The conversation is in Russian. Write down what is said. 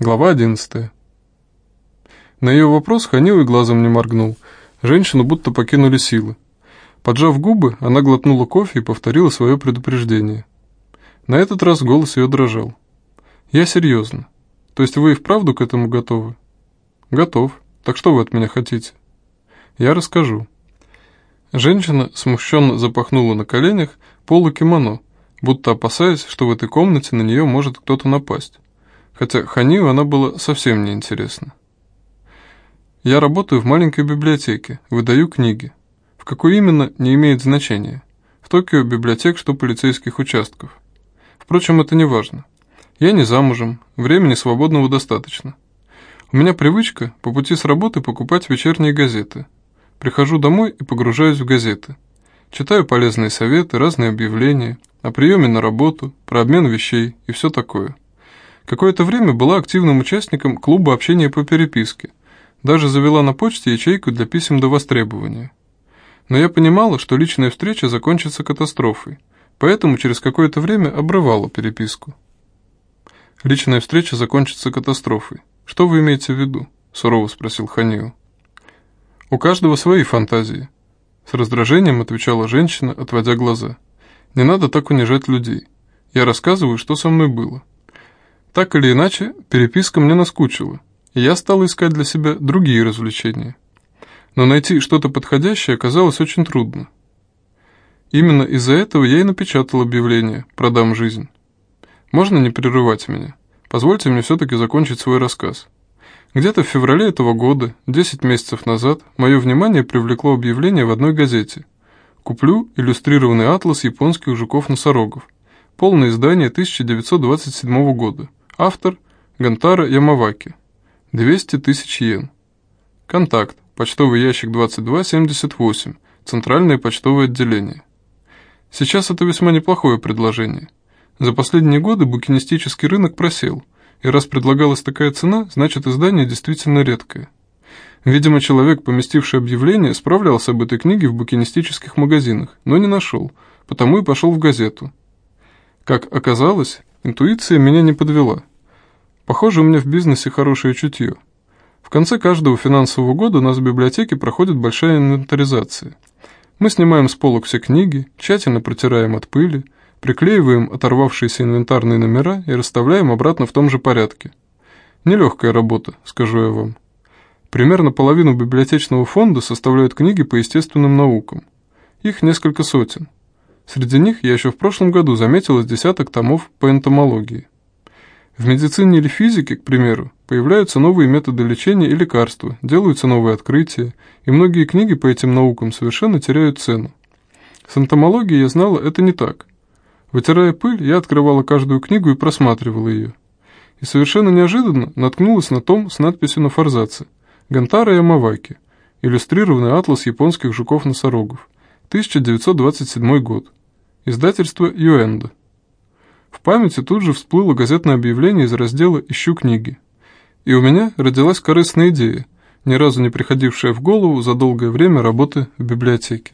Глава 11. На ее вопрос Ханил и глазом не моргнул. Женщину будто покинули силы. Поджав губы, она глотнула кофе и повторила свое предупреждение. На этот раз голос ее дрожал. «Я серьезно. То есть вы и вправду к этому готовы?» «Готов. Так что вы от меня хотите?» «Я расскажу». Женщина смущенно запахнула на коленях полу кимоно, будто опасаясь, что в этой комнате на нее может кто-то напасть хотя Ханию она была совсем неинтересна. Я работаю в маленькой библиотеке, выдаю книги. В какой именно, не имеет значения. В Токио библиотек, что полицейских участков. Впрочем, это не важно. Я не замужем, времени свободного достаточно. У меня привычка по пути с работы покупать вечерние газеты. Прихожу домой и погружаюсь в газеты. Читаю полезные советы, разные объявления, о приеме на работу, про обмен вещей и все такое. Какое-то время была активным участником клуба общения по переписке. Даже завела на почте ячейку для писем до востребования. Но я понимала, что личная встреча закончится катастрофой, поэтому через какое-то время обрывала переписку. «Личная встреча закончится катастрофой. Что вы имеете в виду?» – сурово спросил Ханио. «У каждого свои фантазии», – с раздражением отвечала женщина, отводя глаза. «Не надо так унижать людей. Я рассказываю, что со мной было. Так или иначе, переписка мне наскучила, и я стал искать для себя другие развлечения. Но найти что-то подходящее оказалось очень трудно. Именно из-за этого я и напечатал объявление «Продам жизнь». Можно не прерывать меня? Позвольте мне все-таки закончить свой рассказ. Где-то в феврале этого года, 10 месяцев назад, мое внимание привлекло объявление в одной газете. Куплю иллюстрированный атлас японских жуков-носорогов. Полное издание 1927 года. Автор – Гантара Ямаваки. 200 тысяч йен. Контакт. Почтовый ящик 2278. Центральное почтовое отделение. Сейчас это весьма неплохое предложение. За последние годы букинистический рынок просел, и раз предлагалась такая цена, значит издание действительно редкое. Видимо, человек, поместивший объявление, справлялся об этой книге в букинистических магазинах, но не нашел, потому и пошел в газету. Как оказалось, интуиция меня не подвела. Похоже, у меня в бизнесе хорошее чутье. В конце каждого финансового года у нас в библиотеке проходит большая инвентаризация. Мы снимаем с полок все книги, тщательно протираем от пыли, приклеиваем оторвавшиеся инвентарные номера и расставляем обратно в том же порядке. Нелегкая работа, скажу я вам. Примерно половину библиотечного фонда составляют книги по естественным наукам. Их несколько сотен. Среди них я еще в прошлом году заметил из десяток томов по энтомологии. В медицине или физике, к примеру, появляются новые методы лечения и лекарства, делаются новые открытия, и многие книги по этим наукам совершенно теряют цену. С энтомологией я знала, это не так. Вытирая пыль, я открывала каждую книгу и просматривала ее. И совершенно неожиданно наткнулась на том с надписью на форзаце «Гантара Ямаваки. Иллюстрированный атлас японских жуков-носорогов. 1927 год. Издательство Юэнда. В памяти тут же всплыло газетное объявление из раздела «Ищу книги». И у меня родилась корыстная идея, ни разу не приходившая в голову за долгое время работы в библиотеке.